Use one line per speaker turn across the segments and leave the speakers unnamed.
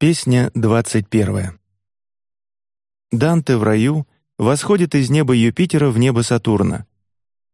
Песня двадцать первая. Данте в раю восходит из неба Юпитера в небо Сатурна.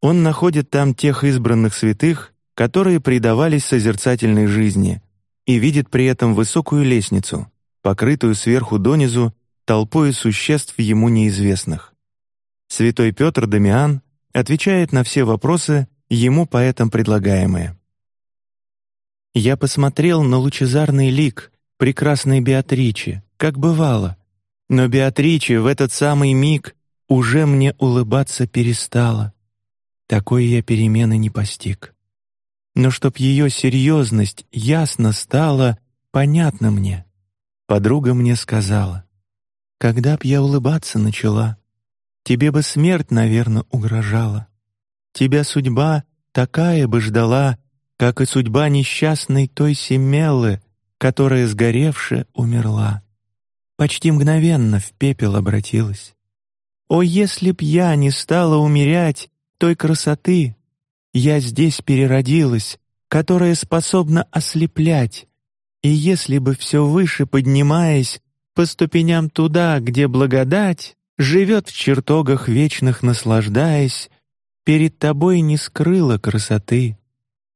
Он находит там тех избранных святых, которые предавались созерцательной жизни, и видит при этом высокую лестницу, покрытую сверху донизу толпой существ ему неизвестных. Святой Петр Дамиан отвечает на все вопросы ему поэтом предлагаемые. Я посмотрел на лучезарный лик прекрасной Беатриче, как бывало. Но Беатриче в этот самый миг уже мне улыбаться перестала. Такой я перемены не постиг. Но чтоб ее серьезность ясно стала, понятно мне. Подруга мне сказала: когда б я улыбаться начала, тебе бы смерть, наверное, угрожала. Тебя судьба такая бы ждала, как и судьба несчастной той Семелы, которая сгоревшая умерла, почти мгновенно в пепел обратилась. О, если б я не стала умерять той красоты, я здесь переродилась, которая способна ослеплять, и если бы все выше поднимаясь по ступеням туда, где благодать живет в чертогах вечных, наслаждаясь, перед тобой не скрыла красоты,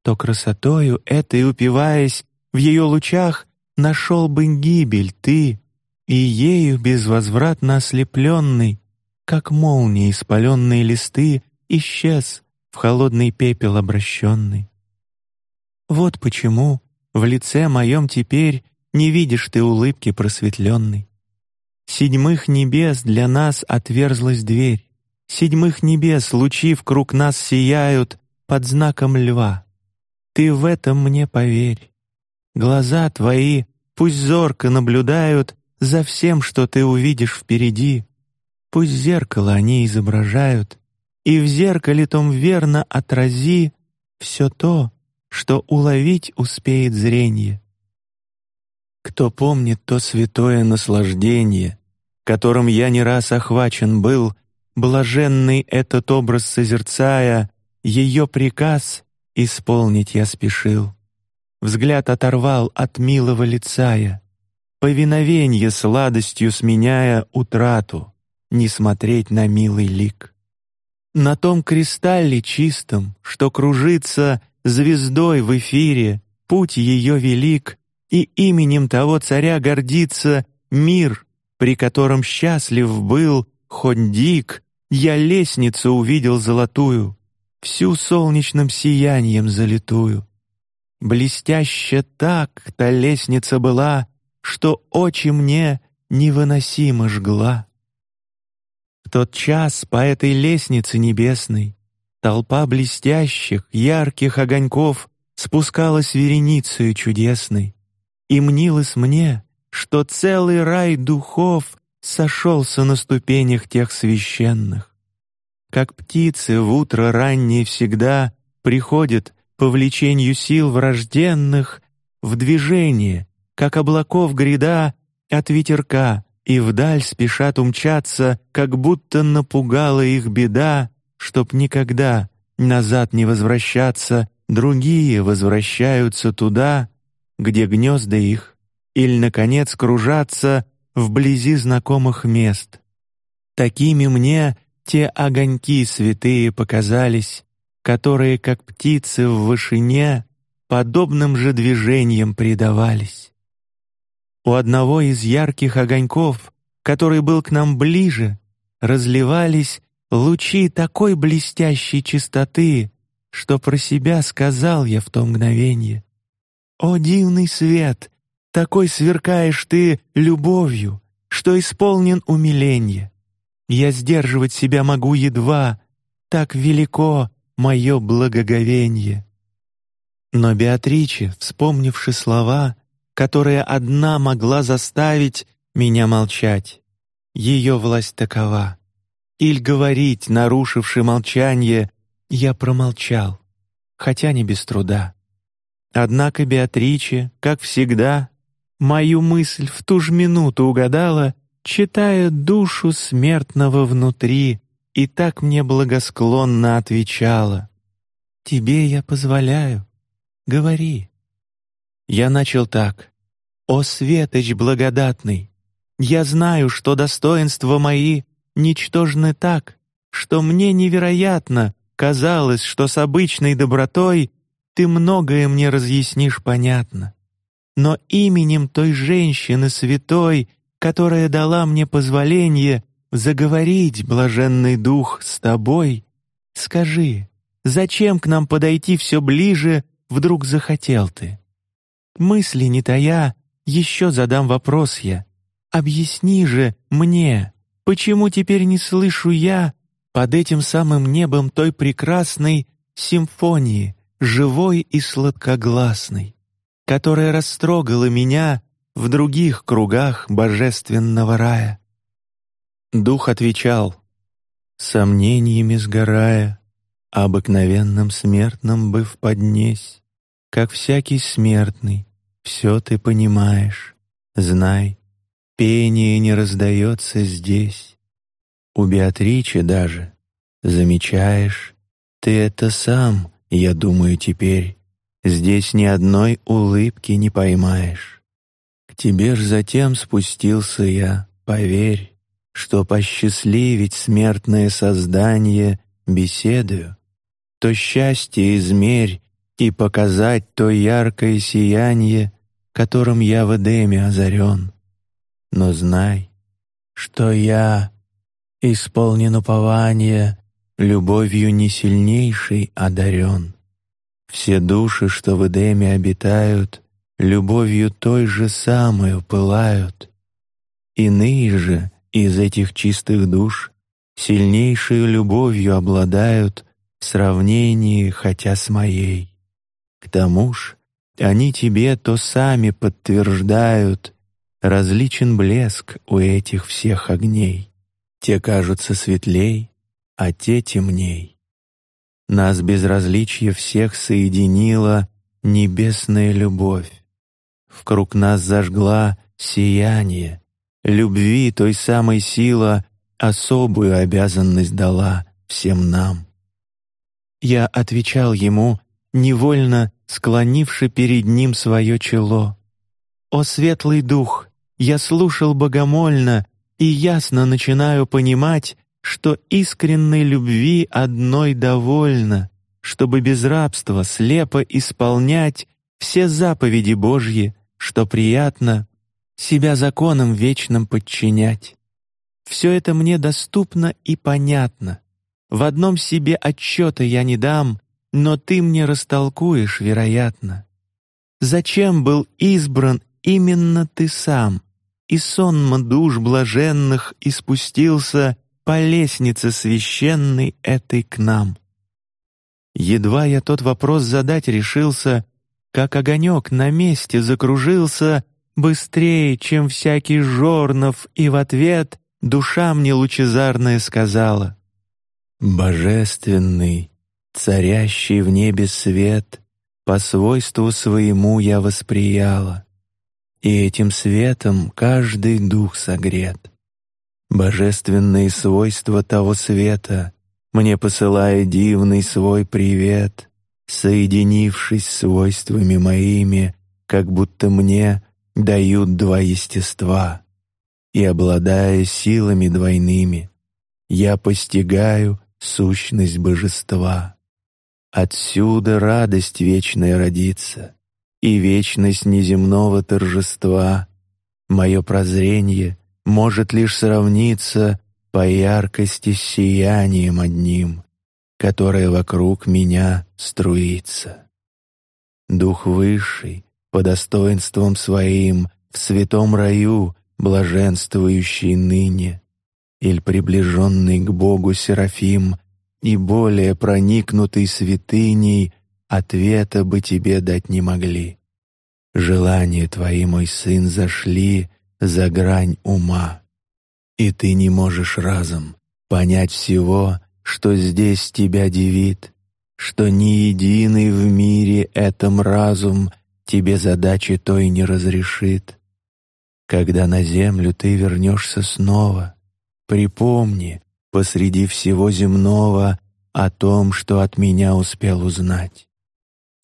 то красотою этой упиваясь в ее лучах нашел бы гибель ты, и ею безвозвратно ослепленный, как молнии испаленные листы, исчез в холодный пепел обращенный. Вот почему в лице моем теперь не видишь ты улыбки просветленной. Седьмых небес для нас отверзлась дверь, седьмых небес лучи в круг нас сияют под знаком льва. Ты в этом мне поверь. Глаза твои пусть зорко наблюдают за всем, что ты увидишь впереди. Пусть зеркало они изображают, и в зеркале том верно отрази все то, что уловить успеет зрение. Кто помнит то святое наслаждение, которым я не раз охвачен был, блаженный этот образ созерцая, ее приказ исполнить я спешил взгляд оторвал от милого лица я, повиновенье сладостью сменяя утрату, не смотреть на милый лик. На том кристалле чистом, что кружится звездой в эфире, путь ее велик, и именем того царя гордится мир, при котором счастлив был хоть дик, я лестницу увидел золотую, всю солнечным сиянием залитую. Блестяще так та лестница была, что очи мне невыносимо жгла. В тот час по этой лестнице небесной толпа блестящих, ярких огоньков спускалась вереницей чудесной, и мнилось мне, что целый рай духов сошелся на ступенях тех священных. Как птицы в утро раннее всегда приходят по влечению сил врожденных в движение, как облаков гряда от ветерка, и вдаль спешат умчаться, как будто напугала их беда, чтоб никогда назад не возвращаться. Другие возвращаются туда, где гнезда их, или наконец кружатся вблизи знакомых мест. Такими мне те огоньки святые показались, которые, как птицы в вышине, подобным же движением предавались. У одного из ярких огоньков, который был к нам ближе, разливались лучи такой блестящей чистоты, что про себя сказал я в то мгновение: "О дивный свет, такой сверкаешь ты любовью, что исполнен умиления. Я сдерживать себя могу едва, так велико мое благоговение. Но Беатриче, вспомнивши слова, которые одна могла заставить меня молчать, ее власть такова. Иль говорить, нарушивши молчание, я промолчал, хотя не без труда. Однако Беатриче, как всегда, мою мысль в ту же минуту угадала, читая душу смертного внутри, и так мне благосклонно отвечала: "Тебе я позволяю, говори". Я начал так: О светоч благодатный, я знаю, что достоинства мои ничтожны так, что мне невероятно казалось, что с обычной добротой ты многое мне разъяснишь понятно. Но именем той женщины святой, которая дала мне позволение заговорить, блаженный дух, с тобой, скажи, зачем к нам подойти все ближе вдруг захотел ты? Мысли не тая, еще задам вопрос я. Объясни же мне, почему теперь не слышу я под этим самым небом той прекрасной симфонии, живой и сладкогласной, которая растрогала меня в других кругах божественного рая. Дух отвечал, сомнениями сгорая, обыкновенным смертным быв поднесь, как всякий смертный, все ты понимаешь, знай, пение не раздается здесь. У Беатричи даже замечаешь, ты это сам, я думаю теперь, здесь ни одной улыбки не поймаешь. К тебе ж затем спустился я, поверь, что посчастливить смертное создание беседую, то счастье измерь и показать то яркое сияние, которым я в Эдеме озарен. Но знай, что я исполнен упования, любовью не сильнейшей одарен. Все души, что в Эдеме обитают, любовью той же самой пылают. Иные же из этих чистых душ сильнейшей любовью обладают сравнении хотя с моей. К тому ж они тебе то сами подтверждают, различен блеск у этих всех огней. Те кажутся светлей, а те темней. Нас безразличие всех соединила небесная любовь. В круг нас зажгла сияние, любви той самой сила особую обязанность дала всем нам. Я отвечал ему, невольно склонивши перед ним свое чело. О светлый дух, я слушал богомольно и ясно начинаю понимать, что искренней любви одной довольно, чтобы без рабства слепо исполнять все заповеди Божьи, что приятно себя законам вечным подчинять. Все это мне доступно и понятно. В одном себе отчета я не дам, но ты мне растолкуешь, вероятно. Зачем был избран именно ты сам, и сонма душ блаженных и спустился по лестнице священной этой к нам? Едва я тот вопрос задать решился, как огонек на месте закружился быстрее, чем всякий жорнов, и в ответ душа мне лучезарная сказала: Божественный, царящий в небе свет, по свойству своему я восприяла, и этим светом каждый дух согрет. Божественные свойства того света мне посылая дивный свой привет, соединившись с свойствами моими, как будто мне дают два естества, и обладая силами двойными, я постигаю сущность божества. Отсюда радость вечная родится и вечность неземного торжества. Мое прозрение может лишь сравниться по яркости с сиянием одним, которое вокруг меня струится. Дух высший по достоинствам своим в святом раю, блаженствующий ныне, или приближенный к Богу Серафим и более проникнутый святыней, ответа бы тебе дать не могли. Желания твои, мой сын, зашли за грань ума, и ты не можешь разом понять всего, что здесь тебя дивит, что ни единый в мире этом разум — тебе задачи той не разрешит. Когда на землю ты вернешься снова, припомни посреди всего земного о том, что от меня успел узнать.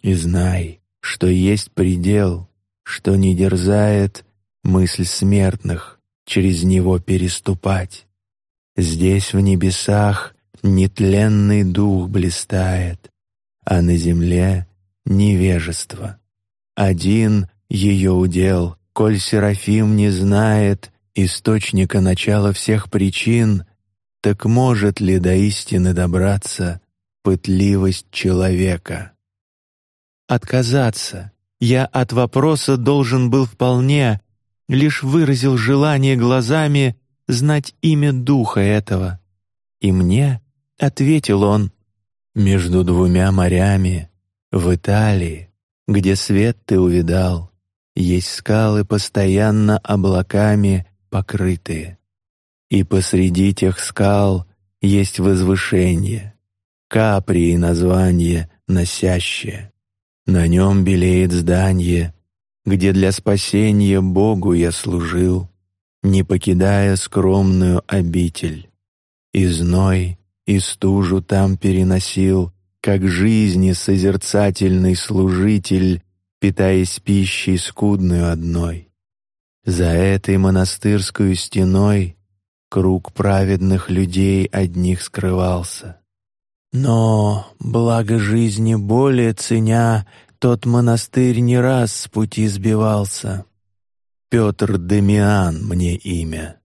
И знай, что есть предел, что не дерзает мысль смертных через него переступать. Здесь в небесах нетленный дух блистает, а на земле невежество. Один ее удел, коль Серафим не знает источника начала всех причин, так может ли до истины добраться пытливость человека? Отказаться я от вопроса должен был вполне, лишь выразил желание глазами знать имя духа этого. И мне ответил он: между двумя морями в Италии, где свет ты увидал, есть скалы постоянно облаками покрытые, и посреди тех скал есть возвышение, Каприи название носящее. На нем белеет здание, где для спасения Богу я служил, не покидая скромную обитель. И зной, и стужу там переносил, как жизни созерцательный служитель, питаясь пищей скудную одной. За этой монастырской стеной круг праведных людей одних скрывался. Но, благо жизни более ценя, тот монастырь не раз с пути сбивался. Петр Демиан мне имя,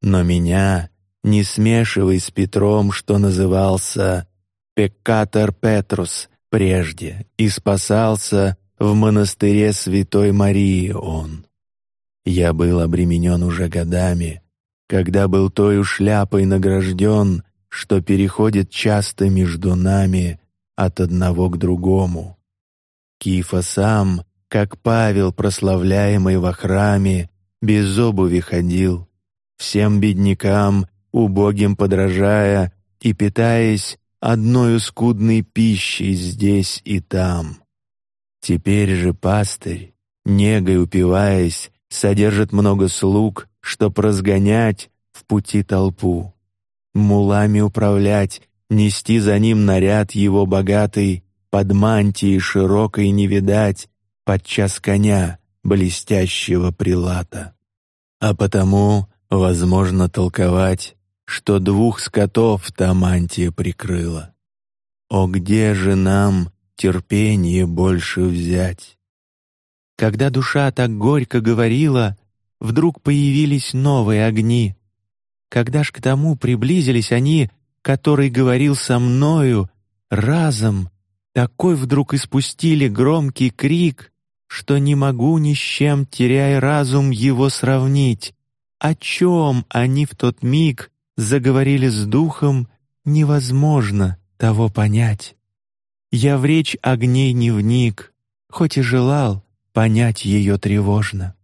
но меня не смешивай с Петром, что назывался Пеккатор Петрус прежде и спасался в монастыре Святой Марии он. Я был обременен уже годами, когда был той шляпой награжден, что переходит часто между нами от одного к другому. Кифа сам, как Павел, прославляемый во храме, без обуви ходил, всем беднякам, убогим подражая и питаясь одною скудной пищей здесь и там. Теперь же пастырь, негой упиваясь, содержит много слуг, чтоб разгонять в пути толпу, мулами управлять, нести за ним наряд его богатый, под мантией широкой не видать, подчас коня блестящего прилата. А потому возможно толковать, что двух скотов та мантия прикрыла. О, где же нам терпение больше взять? Когда душа так горько говорила, вдруг появились новые огни. Когда ж к тому приблизились они, который говорил со мною, разом такой вдруг испустили громкий крик, что не могу ни с чем, теряя разум, его сравнить. О чем они в тот миг заговорили с духом, невозможно того понять. Я в речь огней не вник, хоть и желал понять ее тревожно.